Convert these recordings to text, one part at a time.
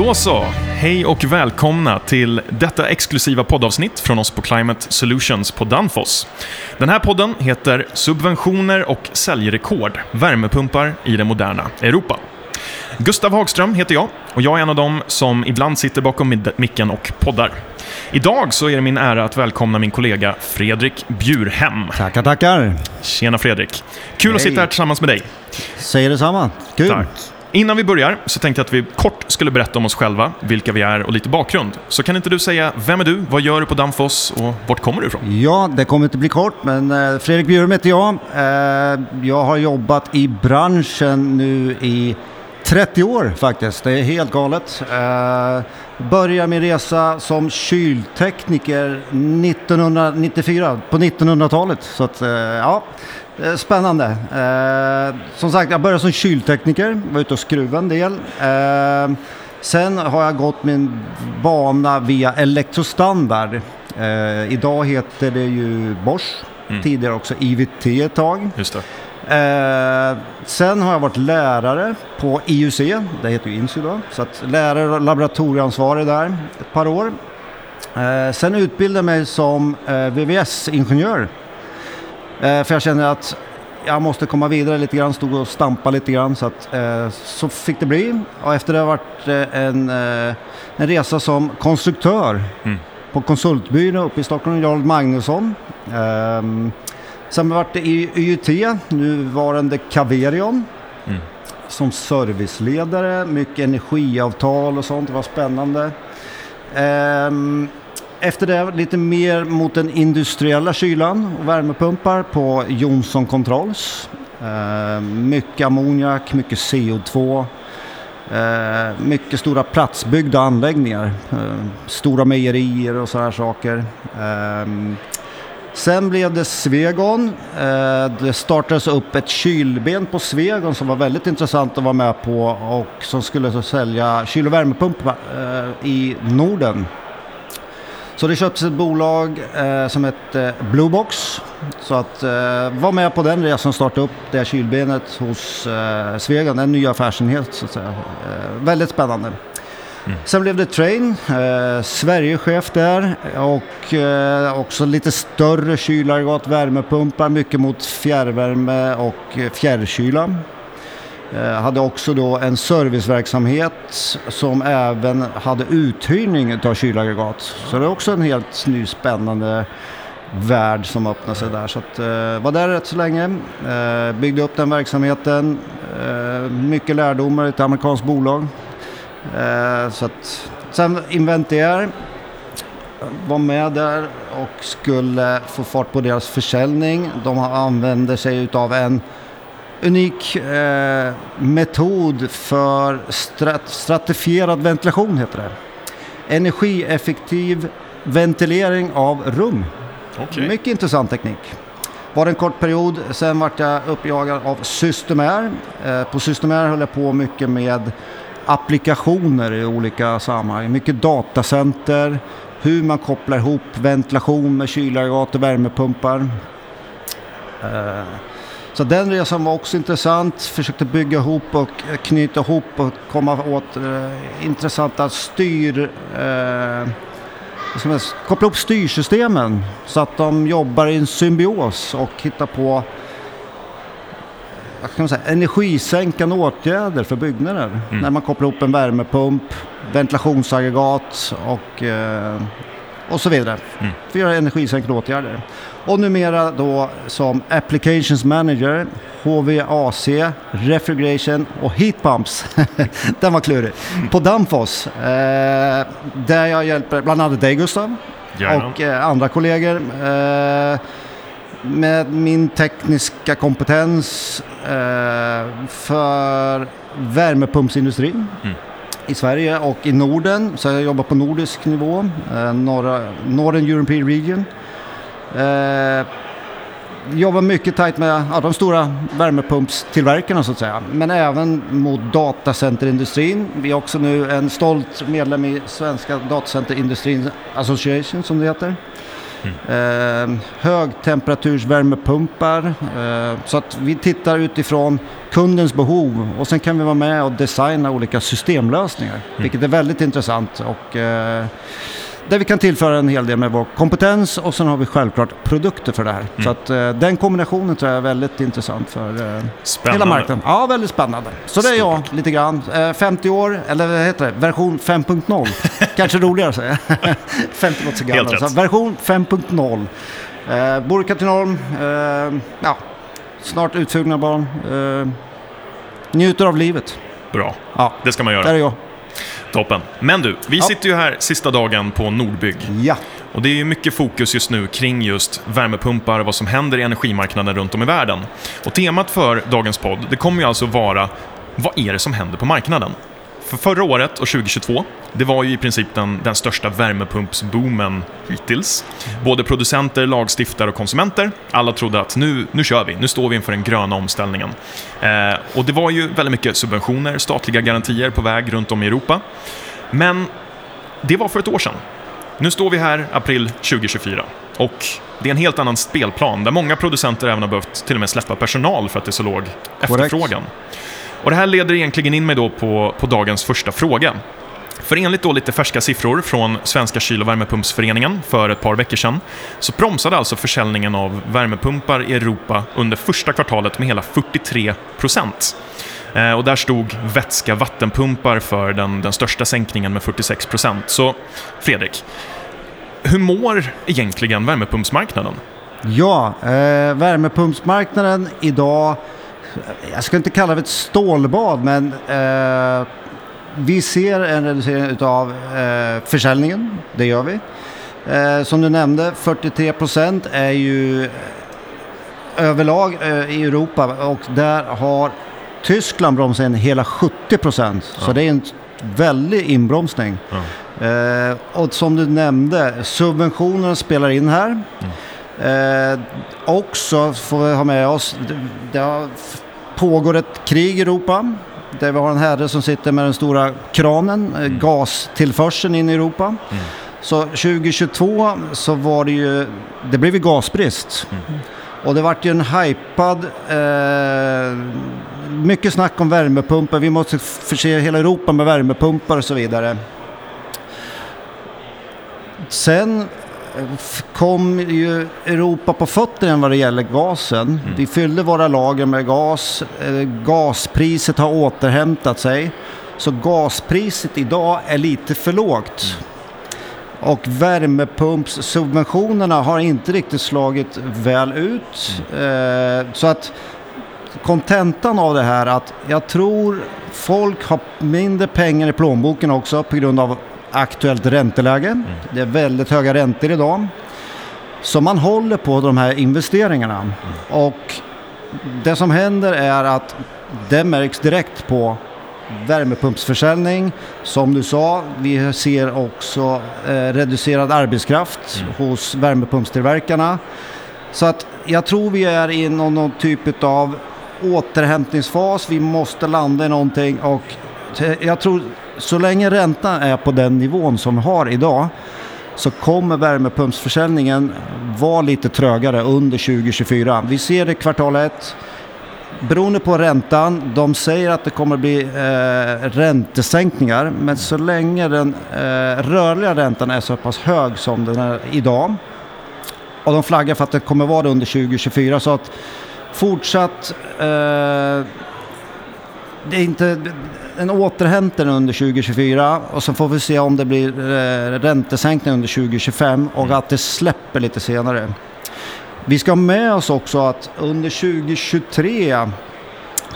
Då så, hej och välkomna till detta exklusiva poddavsnitt från oss på Climate Solutions på Danfoss. Den här podden heter Subventioner och säljrekord, värmepumpar i det moderna Europa. Gustav Hagström heter jag och jag är en av dem som ibland sitter bakom micken och poddar. Idag så är det min ära att välkomna min kollega Fredrik Bjurhem. Tackar, tackar. Tjena Fredrik. Kul Hej. att sitta här tillsammans med dig. Säger detsamma. Kul. Tack. Innan vi börjar så tänkte jag att vi kort skulle berätta om oss själva, vilka vi är och lite bakgrund. Så kan inte du säga, vem är du, vad gör du på Danfoss och vart kommer du ifrån? Ja, det kommer inte bli kort, men eh, Fredrik Bjurum heter jag. Eh, jag har jobbat i branschen nu i 30 år faktiskt, det är helt galet. Eh, började min resa som kyltekniker 1994, på 1900-talet. Så att, ja, Eh, spännande. Eh, som sagt, jag började som kyltekniker, var ute och skruvade en del. Eh, sen har jag gått min bana via Elektrostandard. Eh, idag heter det ju Bosch, mm. tidigare också IVT ett tag. Just eh, sen har jag varit lärare på IUC, det heter ju INSU då. Så att lärare och laboratorieansvarig där ett par år. Eh, sen utbildade jag mig som VVS-ingenjör Eh, för jag känner att jag måste komma vidare lite grann, stod och stampa lite grann. Så, att, eh, så fick det bli. Och efter det har varit eh, en, eh, en resa som konstruktör mm. på konsultbyrå uppe i Stockholm, Jarl Magnusson. Ehm, sen varit i YT, nuvarande Caverion. Mm. Som serviceledare, mycket energiavtal och sånt, det var spännande. Ehm, efter det lite mer mot den industriella kylan och värmepumpar på Johnson Controls. Eh, mycket ammoniak, mycket CO2. Eh, mycket stora platsbyggda anläggningar. Eh, stora mejerier och sådana saker. Sen blev det Svegon. Eh, det startades upp ett kylben på Svegon som var väldigt intressant att vara med på och som skulle sälja kyl och värmepumpar eh, i Norden. Så det köptes ett bolag eh, som hette Bluebox. Så att vara med på den resan och starta upp det här kylbenet hos Svegon, en ny affärsenhet så att säga. Väldigt spännande. Mm. Sen blev det Train, eh, Sverigechef där och eh, också lite större kylaggregat, värmepumpar, mycket mot fjärrvärme och eh, fjärrkyla. Eh, hade också då en serviceverksamhet som även hade uthyrning av kylaggregat. Så det är också en helt ny spännande värld som öppnade sig där. Så att, eh, var där rätt så länge, eh, byggde upp den verksamheten, eh, mycket lärdomar i ett amerikanskt bolag. Eh, så att, sen Inventair var med där och skulle få fart på deras försäljning. De använder sig utav en unik eh, metod för strat stratifierad ventilation heter det. Energieffektiv ventilering av rum. Okay. Mycket intressant teknik. Var en kort period, sen vart jag uppjagad av Systemair. Eh, på Systemair höll jag på mycket med applikationer i olika sammanhang. Mycket datacenter, hur man kopplar ihop ventilation med kylaggregat och värmepumpar. Eh, så den resan var också intressant. Försökte bygga ihop och knyta ihop och komma åt eh, intressanta styr... Eh, som koppla ihop styrsystemen så att de jobbar i en symbios och hittar på kan man säga, energisänkande åtgärder för byggnader. Mm. När man kopplar ihop en värmepump, ventilationsaggregat och, eh, och så vidare. Mm. För att göra energisänkande åtgärder. Och numera då som Applications Manager, HVAC, Refrigeration och Heat Pumps. Den var klurig. På Danfoss. Eh, där jag hjälper bland annat dig Gustav. Gärna. Och eh, andra kollegor. Eh, med min tekniska kompetens eh, för värmepumpsindustrin. Mm i Sverige och i Norden. Så jag jobbar på nordisk nivå, eh, norra, Northern European Region. Eh, jobbar mycket tajt med ja, de stora värmepumpstillverkarna så att säga. Men även mot datacenterindustrin. Vi är också nu en stolt medlem i Svenska Datacenterindustrin Association som det heter. Eh, högtemperatursvärmepumpar. Eh, så att vi tittar utifrån kundens behov och sen kan vi vara med och designa olika systemlösningar. Vilket är väldigt intressant. Och, eh, där vi kan tillföra en hel del med vår kompetens och sen har vi självklart produkter för det här. Så att eh, den kombinationen tror jag är väldigt intressant för eh, hela marknaden. Ja, väldigt spännande. Så det är jag lite grann. Eh, 50 år, eller vad heter det? Version 5.0. Kanske roligare att säga. 50 låter så Helt gammal. rätt. Så version 5.0. Eh, bor i Katrineholm. Eh, ja, snart utflugna barn. Eh, njuter av livet. Bra, Ja, det ska man göra. där är jag. Toppen. Men du, vi Ja. sitter ju här sista dagen på Nordbygg. Ja. Och det är ju mycket fokus just nu kring just värmepumpar och vad som händer i energimarknaden runt om i världen. Och temat för dagens podd, det kommer ju alltså vara vad är det som händer på marknaden? För förra året och 2022, det var ju i princip den, den största värmepumpsboomen hittills. Både producenter, lagstiftare och konsumenter, alla trodde att nu, nu kör vi, nu står vi inför den gröna omställningen. Eh, och det var ju väldigt mycket subventioner, statliga garantier på väg runt om i Europa. Men det var för ett år sedan. Nu står vi här april 2024 och det är en helt annan spelplan där många producenter även har behövt till och med släppa personal för att det är så låg efterfrågan. Och det här leder egentligen in mig då på, på dagens första fråga. För enligt då lite färska siffror från Svenska Kyl och värmepumpsföreningen för ett par veckor sedan så bromsade alltså försäljningen av värmepumpar i Europa under första kvartalet med hela 43 procent. Eh, och där stod vätska vattenpumpar för den, den största sänkningen med 46 procent. Så Fredrik, hur mår egentligen värmepumpsmarknaden? Ja, eh, värmepumpsmarknaden idag, jag ska inte kalla det ett stålbad, men eh, vi ser en reducering av eh, försäljningen, det gör vi. Eh, som du nämnde, 43 procent är ju överlag eh, i Europa och där har Tyskland bromsat in hela 70 procent. Så det är en väldig inbromsning. Eh, och som du nämnde, subventionerna spelar in här. Eh, också får vi ha med oss, det, det pågår ett krig i Europa. Där vi har en herre som sitter med den stora kranen, eh, gastillförseln in i Europa. Så 2022 så var det ju, det blev ju gasbrist. Och det vart ju en hypad, eh, mycket snack om värmepumpar. Vi måste förse hela Europa med värmepumpar och så vidare. Sen kom ju Europa på fötterna vad det gäller gasen. Vi fyllde våra lager med gas. Eh, Gaspriset har återhämtat sig. Så gaspriset idag är lite för lågt. Och värmepumpssubventionerna har inte riktigt slagit väl ut. Eh, så att kontentan av det här att jag tror folk har mindre pengar i plånboken också på grund av aktuellt ränteläge. Det är väldigt höga räntor idag. Så man håller på de här investeringarna. Och det som händer är att det märks direkt på värmepumpsförsäljning. Som du sa, vi ser också eh, reducerad arbetskraft hos värmepumpstillverkarna. Så att jag tror vi är i någon, någon typ av återhämtningsfas. Vi måste landa i någonting och jag tror så länge räntan är på den nivån som vi har idag så kommer värmepumpsförsäljningen vara lite trögare under 2024. Vi ser det kvartal 1. Beroende på räntan, de säger att det kommer bli eh, räntesänkningar men så länge den eh, rörliga räntan är så pass hög som den är idag och de flaggar för att det kommer vara det under 2024 så att fortsatt eh, det är inte en återhämtning under 2024 och så får vi se om det blir eh, räntesänkning under 2025 och att det släpper lite senare. Vi ska ha med oss också att under 2023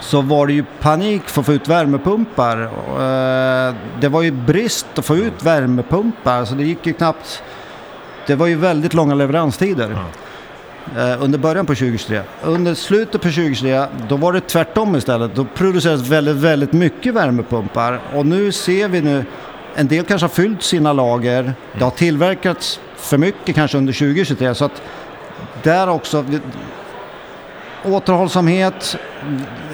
så var det ju panik för att få ut värmepumpar. Eh, Det var ju brist att få ut värmepumpar så det gick ju knappt. Det var ju väldigt långa leveranstider. Eh, under början på 2023. Under slutet på 2023 då var det tvärtom istället. Då producerades väldigt, väldigt mycket värmepumpar och nu ser vi nu en del kanske har fyllt sina lager. Det har tillverkats för mycket kanske under 2023 så att där också återhållsamhet.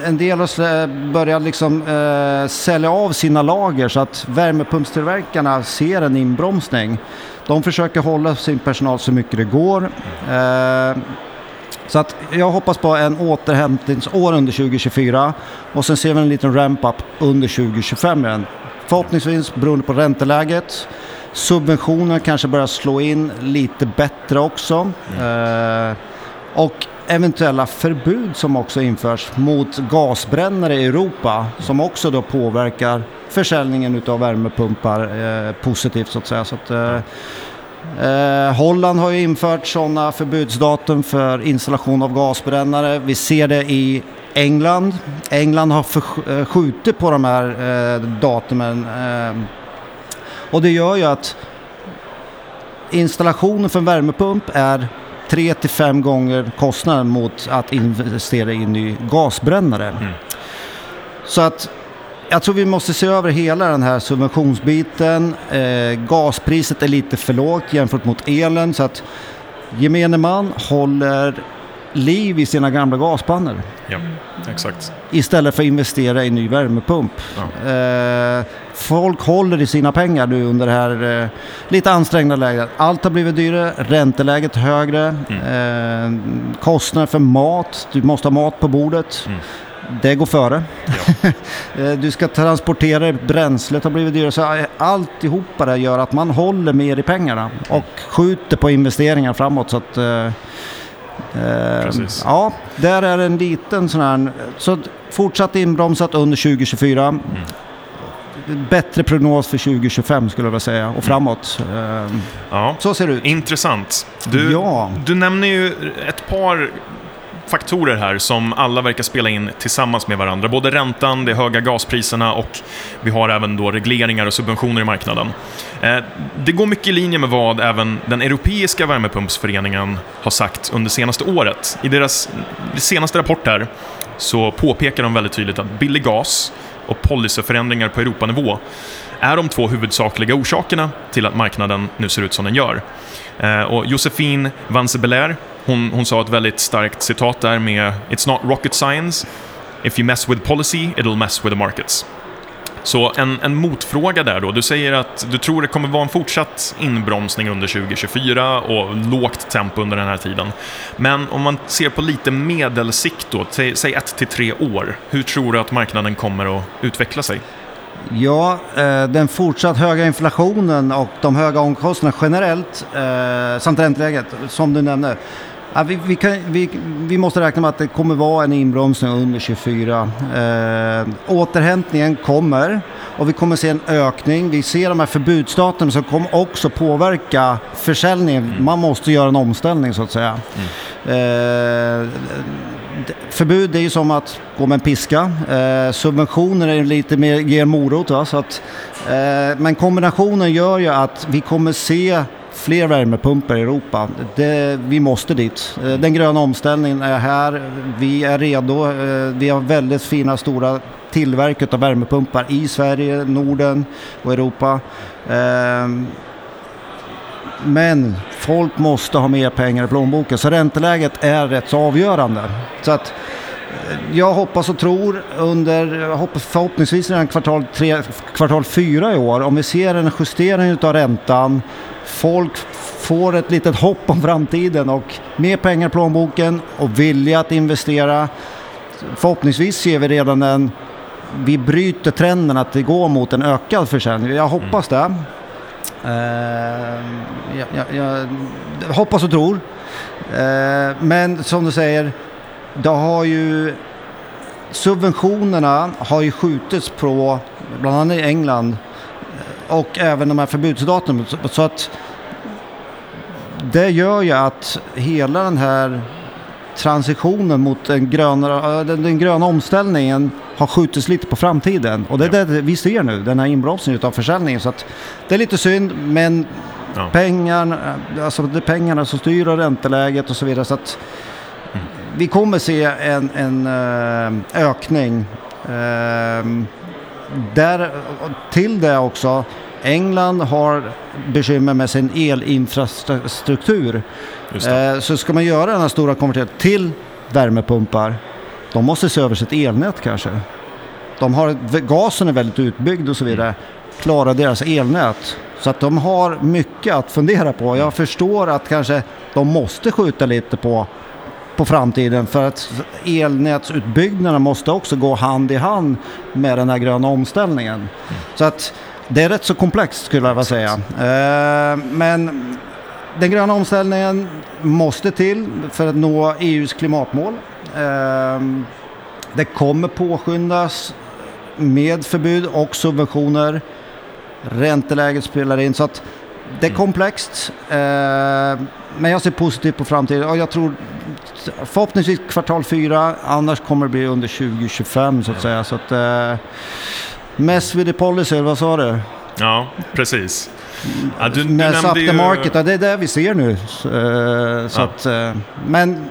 En del har börjat liksom, eh, sälja av sina lager så att värmepumpstillverkarna ser en inbromsning. De försöker hålla sin personal så mycket det går. Eh, så att jag hoppas på en återhämtningsår under 2024 och sen ser vi en liten ramp-up under 2025 igen. Förhoppningsvis beroende på ränteläget. Subventioner kanske börjar slå in lite bättre också. Eh, och eventuella förbud som också införs mot gasbrännare i Europa som också då påverkar försäljningen av värmepumpar eh, positivt så att säga. Så att, eh, eh Holland har ju infört sådana förbudsdatum för installation av gasbrännare. Vi ser det i England. England har eh, skjutit på de här eh, datumen. Eh, och det gör ju att installationen för en värmepump är tre till fem gånger kostnaden mot att investera i en ny gasbrännare. Mm. Så att jag tror vi måste se över hela den här subventionsbiten. Eh, gaspriset är lite för lågt jämfört mot elen så att gemene man håller liv i sina gamla gaspannor. Ja, exakt. Istället för att investera i ny värmepump. Ja. Eh, folk håller i sina pengar nu under det här eh, lite ansträngda läget. Allt har blivit dyrare, ränteläget högre, mm. eh, kostnader för mat, du måste ha mat på bordet. Mm. Det går före. Ja. Eh, du ska transportera bränslet har blivit dyrare. Så eh, alltihopa det gör att man håller mer i pengarna och mm. skjuter på investeringar framåt. Så att, eh, Precis. Ja, där är en liten sån här... Så fortsatt inbromsat under 2024. Mm. Bättre prognos för 2025 skulle jag vilja säga och framåt. Ja. Så ser det ut. Intressant. Du, ja. du nämner ju ett par faktorer här som alla verkar spela in tillsammans med varandra. Både räntan, de höga gaspriserna och vi har även då regleringar och subventioner i marknaden. Eh, det går mycket i linje med vad även den Europeiska värmepumpsföreningen har sagt under senaste året. I deras senaste rapport här så påpekar de väldigt tydligt att billig gas och policyförändringar på Europanivå är de två huvudsakliga orsakerna till att marknaden nu ser ut som den gör. Eh, och Josefine Vanse hon, hon sa ett väldigt starkt citat där med “It's not rocket science. If you mess with policy, it'll mess with the markets”. Så en, en motfråga där då. Du säger att du tror det kommer vara en fortsatt inbromsning under 2024 och lågt tempo under den här tiden. Men om man ser på lite medelsikt då, säg ett till tre år. Hur tror du att marknaden kommer att utveckla sig? Ja, eh, den fortsatt höga inflationen och de höga omkostnaderna generellt eh, samt ränteläget som du nämnde. Ja, vi, vi, kan, vi, vi, måste räkna med att det kommer vara en inbromsning under 24. Eh, återhämtningen kommer och vi kommer se en ökning. Vi ser de här förbudsstaterna som kommer också påverka försäljningen. Mm. Man måste göra en omställning så att säga. Mm. Eh, förbud är ju som att gå med en piska. Eh, subventioner är lite mer, ger morot. Va? Så att, eh, men kombinationen gör ju att vi kommer se fler värmepumpar i Europa. Det, vi måste dit. Eh, den gröna omställningen är här. Vi är redo. Eh, vi har väldigt fina stora tillverket av värmepumpar i Sverige, Norden och Europa. Ehm, men folk måste ha mer pengar i plånboken så ränteläget är rätt så avgörande. Så att eh, jag hoppas och tror under, förhoppningsvis redan kvartal, tre, kvartal fyra i år, om vi ser en justering av räntan, folk får ett litet hopp om framtiden och mer pengar i plånboken och vilja att investera. Förhoppningsvis ser vi redan en, vi bryter trenden att det går mot en ökad försäljning. Jag hoppas det. Uh, jag, jag, jag, hoppas och tror. Uh, men som du säger, det har ju subventionerna har ju skjutits på bland annat i England och även de här förbudsdatumen. Så att det gör ju att hela den här transitionen mot den gröna, den, gröna omställningen har skjutits lite på framtiden. Och det är ja. det vi ser nu, den här inbromsningen av försäljningen. Så att det är lite synd, men ja. pengar, alltså det är pengarna som styr och ränteläget och så vidare. Så att mm. vi kommer se en, en eh, ökning. Ehm, där, till det också England har bekymmer med sin elinfrastruktur. Eh, så ska man göra den här stora konverteringen till värmepumpar, de måste se över sitt elnät kanske. De har, gasen är väldigt utbyggd och så vidare. Klara deras elnät. Så att de har mycket att fundera på. Jag förstår att kanske de måste skjuta lite på, på framtiden för att elnätsutbyggnaden måste också gå hand i hand med den här gröna omställningen. Mm. Så att det är rätt så komplext skulle jag vilja säga. Eh, men den gröna omställningen måste till för att nå EUs klimatmål. Eh, det kommer påskyndas med förbud och subventioner. Ränteläget spelar in. Så att det är mm. komplext. Men jag ser positivt på framtiden. Och jag tror förhoppningsvis kvartal fyra. Annars kommer det bli under 2025 så att säga. Så att, eh, mess with the policy, vad sa du? Ja, precis. Ja, du, du Mess up the market, ja, det är det vi ser nu. Så, eh, så ja. att, eh, men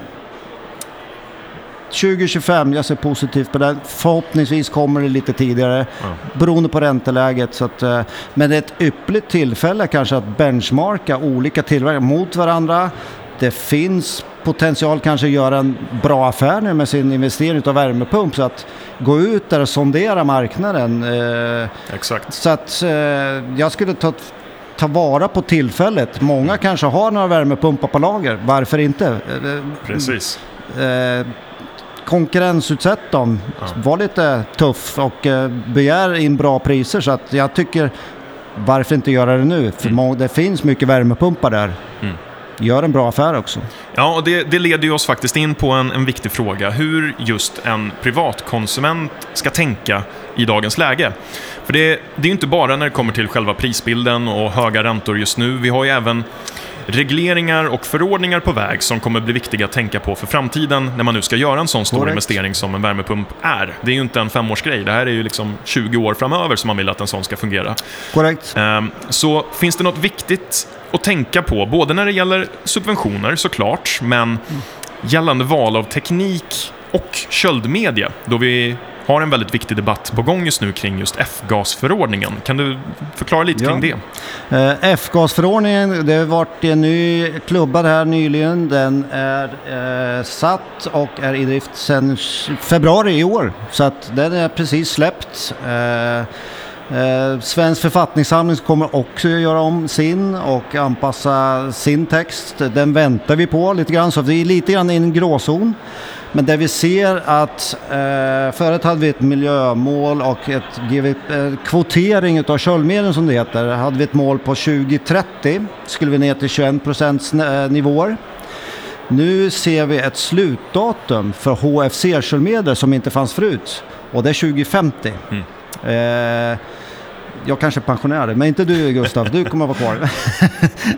2025, jag ser positivt på det. Förhoppningsvis kommer det lite tidigare ja. beroende på ränteläget. Så att, eh, men det är ett ypperligt tillfälle kanske att benchmarka olika tillverkare mot varandra. Det finns potential kanske att göra en bra affär nu med sin investering av värmepump. Så att gå ut där och sondera marknaden. Eh, Exakt. Så att eh, jag skulle ta, ta vara på tillfället. Många kanske har några värmepumpar på lager. Varför inte? Precis. Eh, konkurrensutsätt dem. Ja. Var lite tuff och eh, begär in bra priser. Så att jag tycker, varför inte göra det nu? För mm. det finns mycket värmepumpar där. Mm. Gör en bra affär också. Ja, och det, det leder ju oss faktiskt in på en, en viktig fråga. Hur just en privatkonsument ska tänka i dagens läge. För det, det är ju inte bara när det kommer till själva prisbilden och höga räntor just nu. Vi har ju även regleringar och förordningar på väg som kommer bli viktiga att tänka på för framtiden när man nu ska göra en sån stor Correct. investering som en värmepump är. Det är ju inte en femårsgrej, det här är ju liksom 20 år framöver som man vill att en sån ska fungera. Korrekt. Ehm, så finns det något viktigt att tänka på, både när det gäller subventioner såklart, men gällande val av teknik och köldmedia, då vi har en väldigt viktig debatt på gång just nu kring just F-gasförordningen. Kan du förklara lite kring det? Eh, F-gasförordningen, det har varit en ny klubbad här nyligen. Den är eh, satt och är i drift sedan februari i år. Så att den är precis släppt. Eh, eh, Svensk författningssamling kommer också göra om sin och anpassa sin text. Den väntar vi på lite grann, så vi är lite grann i en gråzon. Men där vi ser att eh, förut hade vi ett miljömål och ett eh, kvotering av köldmedel som det heter. Hade vi ett mål på 2030 skulle vi ner till 21 procents eh, nivåer. Nu ser vi ett slutdatum för HFC-köldmedel som inte fanns förut och det är 2050. Mm. Eh, jag kanske är pensionär, men inte du Gustav, du kommer att vara kvar.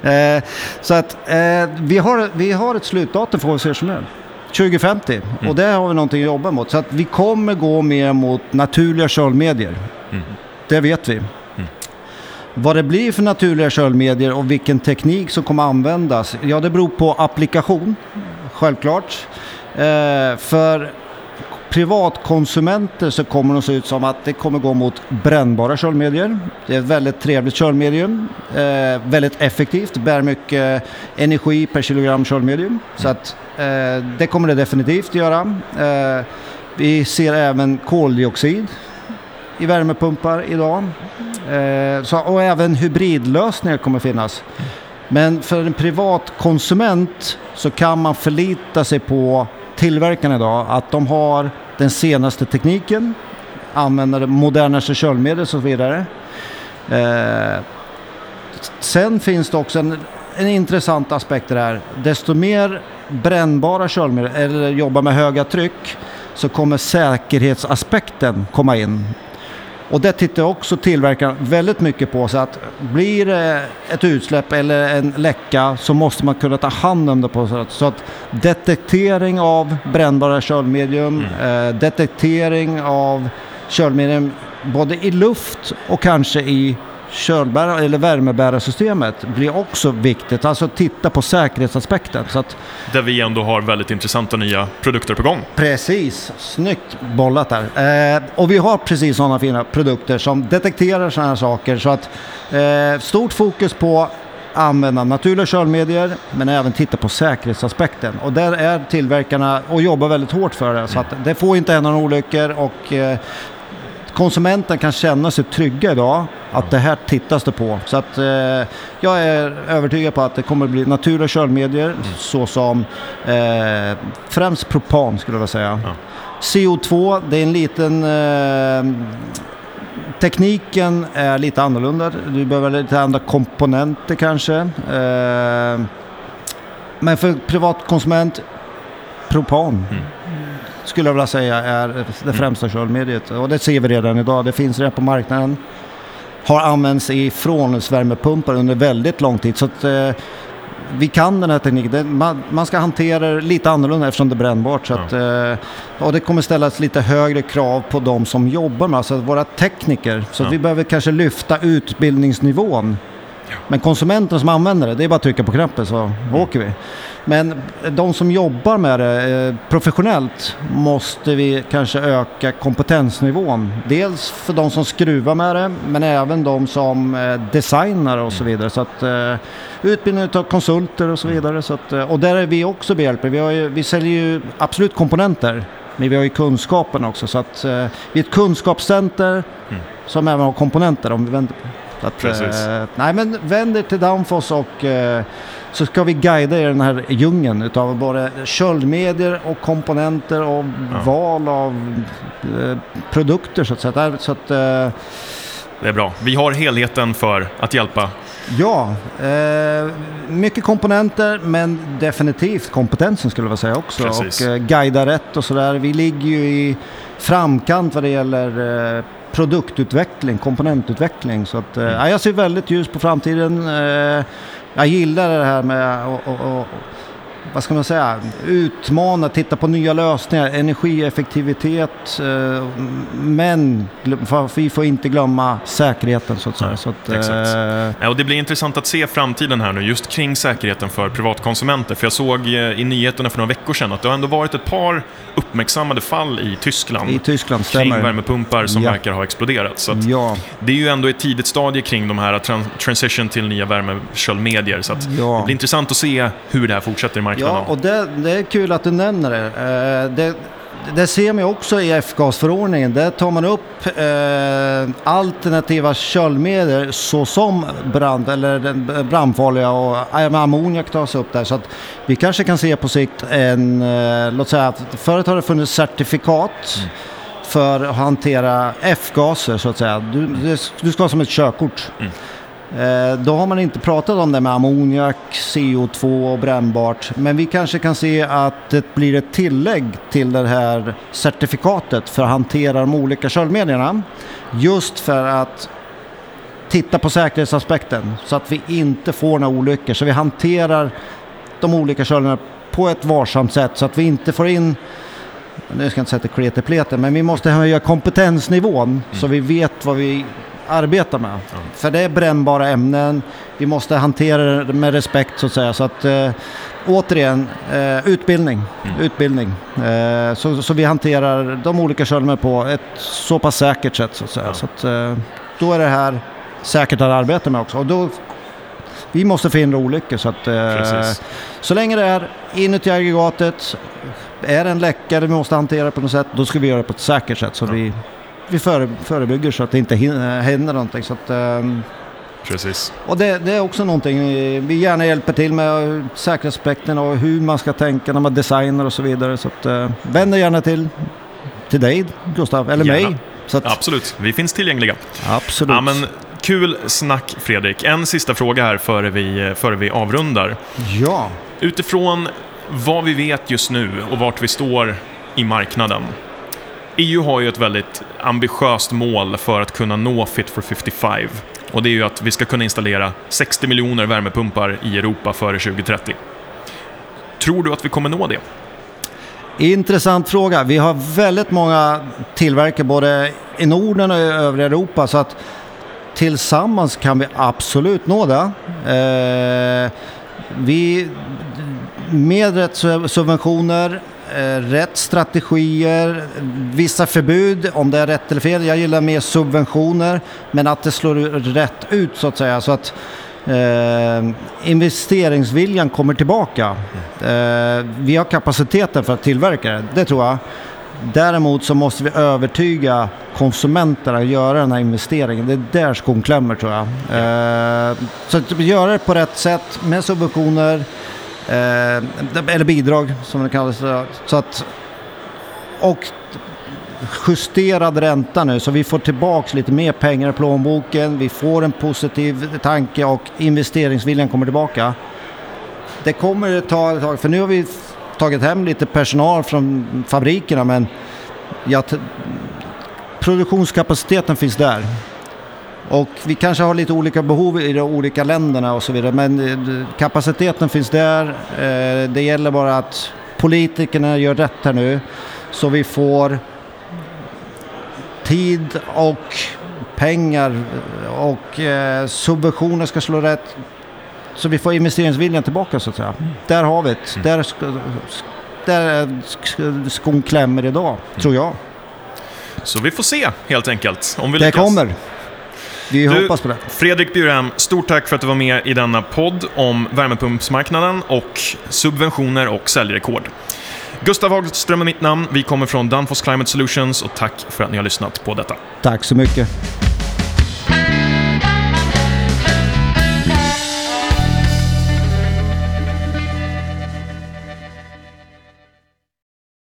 eh, så att eh, vi, har, vi har ett slutdatum för HFC-köldmedel. 2050. Mm. Och det har vi någonting att jobba mot. Så att vi kommer gå mer mot naturliga köldmedier. Mm. Det vet vi. Mm. Vad det blir för naturliga köldmedier och vilken teknik som kommer användas, ja det beror på applikation, självklart. Eh, för privatkonsumenter så kommer det att se ut som att det kommer gå mot brännbara köldmedier. Det är ett väldigt trevligt köldmedium. Eh, väldigt effektivt, bär mycket energi per kilogram köldmedium. Så att eh, det kommer det definitivt göra. Eh, vi ser även koldioxid i värmepumpar idag. Eh, så, och även hybridlösningar kommer finnas. Men för en privatkonsument så kan man förlita sig på tillverkarna idag att de har den senaste tekniken, använda det modernaste köldmedel och så vidare. Eh, sen finns det också en, en intressant aspekt i det här. Desto mer brännbara köldmedel eller jobba med höga tryck så kommer säkerhetsaspekten komma in. Och det tittar också tillverkaren väldigt mycket på. Så att blir det ett utsläpp eller en läcka så måste man kunna ta hand om det på så att, så att detektering av brännbara köldmedium, mm. eh, detektering av köldmedium både i luft och kanske i kölbära eller värmebärarsystemet blir också viktigt. Alltså titta på säkerhetsaspekten. Så att, där vi ändå har väldigt intressanta nya produkter på gång. Precis, snyggt bollat där. Eh, och vi har precis sådana fina produkter som detekterar sådana här saker. Så att eh, stort fokus på använda naturliga kölmedier men även titta på säkerhetsaspekten. Och där är tillverkarna och jobbar väldigt hårt för det. Så att det får inte hända några olyckor och eh, konsumenten kan känna sig trygga idag att det här tittas det på. Så att eh, jag är övertygad på att det kommer att bli naturliga kölmedier mm. såsom eh, främst propan skulle jag vilja säga. Ja. CO2, det är en liten eh, Tekniken är lite annorlunda. Du behöver lite andra komponenter kanske. Eh, men för privatkonsument, propan. Mm skulle jag vilja säga är det främsta kölmediet. Och det ser vi redan idag. Det finns redan på marknaden. Har använts i frånluftsvärmepumpar under väldigt lång tid. Så att, eh, vi kan den här tekniken. Man, man, ska hantera det lite annorlunda eftersom det är brännbart. Så att, eh, och det kommer ställas lite högre krav på de som jobbar med alltså våra tekniker. Så ja. vi behöver kanske lyfta utbildningsnivån. Men konsumenten som använder det, det är bara att trycka på knappen så åker vi. Men de som jobbar med det eh, professionellt måste vi kanske öka kompetensnivån. Dels för de som skruvar med det men även de som eh, designar och så mm. vidare. Så att, uh, utbildning av konsulter och så mm. vidare. Så att, och där är vi också behjälpliga. Vi, vi säljer ju absolut komponenter men vi har ju kunskapen också. Så att, vi är ett kunskapscenter mm. som även har komponenter om vi vänder på. Att, eh, nej men vänd er till Danfoss och eh, så ska vi guida er i den här djungeln utav både köldmedier och komponenter och ja. val av eh, produkter så att säga. Så att, eh, det är bra. Vi har helheten för att hjälpa. Ja, eh, mycket komponenter men definitivt kompetensen skulle jag säga också. Precis. Och eh, guida rätt och sådär. Vi ligger ju i framkant vad det gäller eh, produktutveckling, komponentutveckling. Så att, mm. jag ser väldigt ljus på framtiden. Eh, jag gillar det här med att vad ska man säga, utmana, titta på nya lösningar, energieffektivitet. Eh, men vi får inte glömma säkerheten så att säga. Så att, Exakt. Eh, och det blir intressant att se framtiden här nu just kring säkerheten för privatkonsumenter. För jag såg eh, i nyheterna för några veckor sedan att det har ändå varit ett par uppmärksammade fall i Tyskland. I Tyskland, stämmer. Kring värmepumpar som ja. verkar ha exploderat. Så ja. Det är ju ändå ett tidigt stadie kring de här trans transition till nya värmeköldmedier. Så ja. det blir intressant att se hur det här fortsätter i marknaden. Ja, och det, det är kul att du nämner det. Eh, det det ser man också i F-gasförordningen. Där tar man upp eh, alternativa köldmedel såsom brand, eller brandfarliga och ammoniak tas upp där. Så att vi kanske kan se på sikt en, eh, låt säga, förut har det funnits certifikat mm. för att hantera F-gaser så att säga. Du, du ska ha som ett körkort. Mm. Eh, då har man inte pratat om det med ammoniak, CO2 och brännbart. Men vi kanske kan se att det blir ett tillägg till det här certifikatet för att hantera de olika köldmedierna. Just för att titta på säkerhetsaspekten så att vi inte får några olyckor. Så vi hanterar de olika köldmedierna på ett varsamt sätt så att vi inte får in nu ska jag inte säga att det kletar pleten, men vi måste höja kompetensnivån mm. så vi vet vad vi arbetar med. Ja. För det är brännbara ämnen. Vi måste hantera det med respekt så att säga. Så att, äh, återigen, äh, utbildning. Mm. utbildning. Äh, så, så vi hanterar de olika köldmedlen på ett så pass säkert sätt så att säga. Ja. Så att, då är det här säkert att arbeta med också. Och då, vi måste förhindra olyckor. Så, att, så länge det är inuti aggregatet, är det en läcka vi måste hantera på något sätt, då ska vi göra det på ett säkert sätt. Så ja. vi vi före, förebygger så att det inte händer någonting. Så att, um, Precis. Och det, det, är också någonting vi gärna hjälper till med, säkerhetsaspekterna och hur man ska tänka när man designar och så vidare. Så att, uh, vänd gärna till, till dig Gustav, eller gärna. mig. Att, Absolut, vi finns tillgängliga. Absolut. Ja, men, kul snack Fredrik. En sista fråga här före vi, före vi avrundar. Ja. Utifrån vad vi vet just nu och vart vi står i marknaden. EU har ju ett väldigt ambitiöst mål för att kunna nå Fit for 55. Och det är ju att vi ska kunna installera 60 miljoner värmepumpar i Europa före 2030. Tror du att vi kommer nå det? Intressant fråga. Vi har väldigt många tillverkare både i Norden och i övriga Europa. Så att tillsammans kan vi absolut nå det. Eh, vi, med rätt subventioner Eh, rätt strategier, vissa förbud, om det är rätt eller fel. Jag gillar mer subventioner, men att det slår rätt ut så att säga. Så att Eh, investeringsviljan kommer tillbaka. Eh, vi har kapaciteten för att tillverka det, det tror jag. Däremot så måste vi övertyga konsumenterna att göra den här investeringen. Det är där skon klämmer tror jag. Eh, så att göra det på rätt sätt med subventioner Eh, eller bidrag som det kallas. Så att, och justerad ränta nu så vi får tillbaks lite mer pengar i plånboken. Vi får en positiv tanke och investeringsviljan kommer tillbaka. Det kommer ta ett tag, för nu har vi tagit hem lite personal från fabrikerna men ja, produktionskapaciteten finns där. Och vi kanske har lite olika behov i de olika länderna och så vidare men eh, kapaciteten finns där. Eh, det gäller bara att politikerna gör rätt här nu så vi får tid och pengar och eh, subventioner ska slå rätt. Så vi får investeringsviljan tillbaka så att säga. Mm. Där har vi det. Mm. Där, där skon klämmer idag, mm. tror jag. Så vi får se helt enkelt om vi Det kommer. Vi du, hoppas på det. Fredrik Bjurhem, stort tack för att du var med i denna podd om värmepumpsmarknaden och subventioner och säljrekord. Gustav Hagström är mitt namn. Vi kommer från Danfoss Climate Solutions och tack för att ni har lyssnat på detta. Tack så mycket.